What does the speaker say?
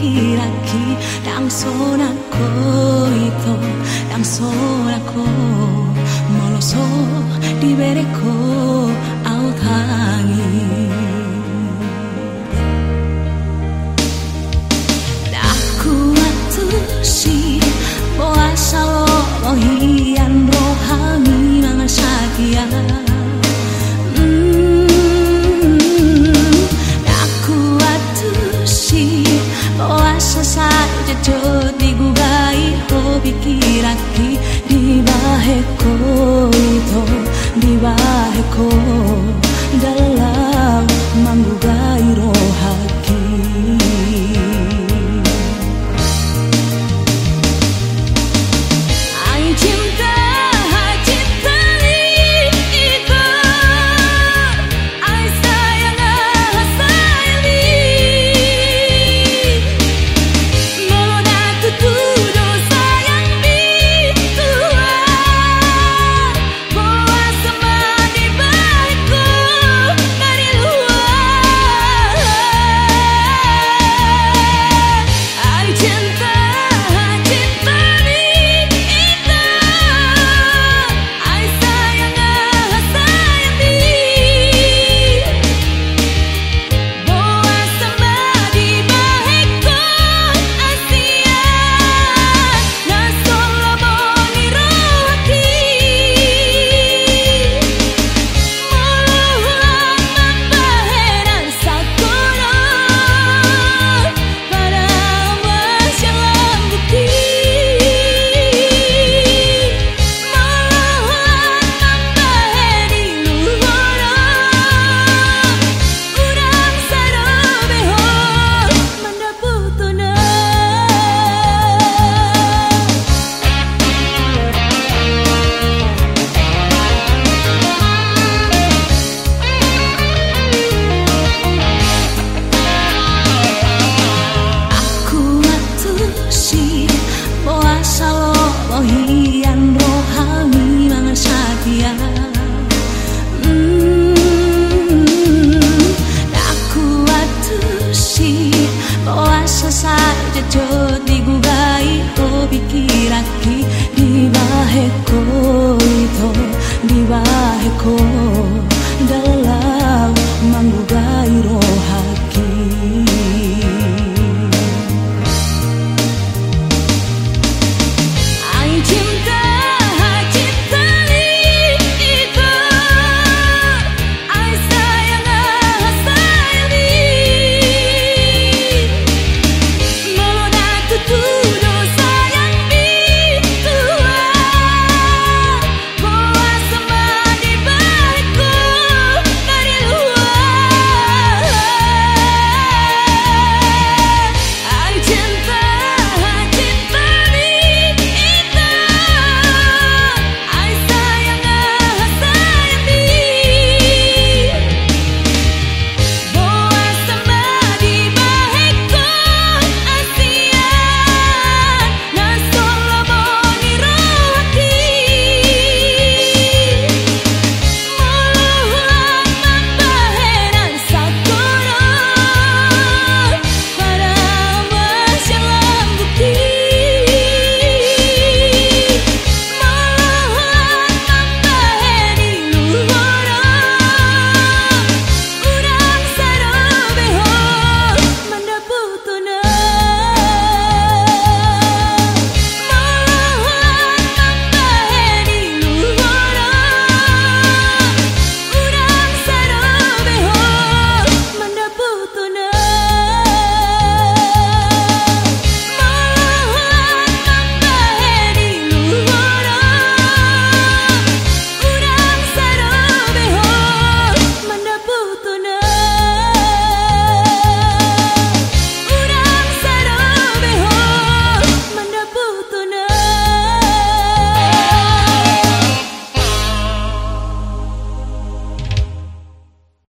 digugai hobi kiraki dang sonako ito dang sonako moloso dibereko au tangi Daku atushi boa salo hian rohani mangasakia saja cor.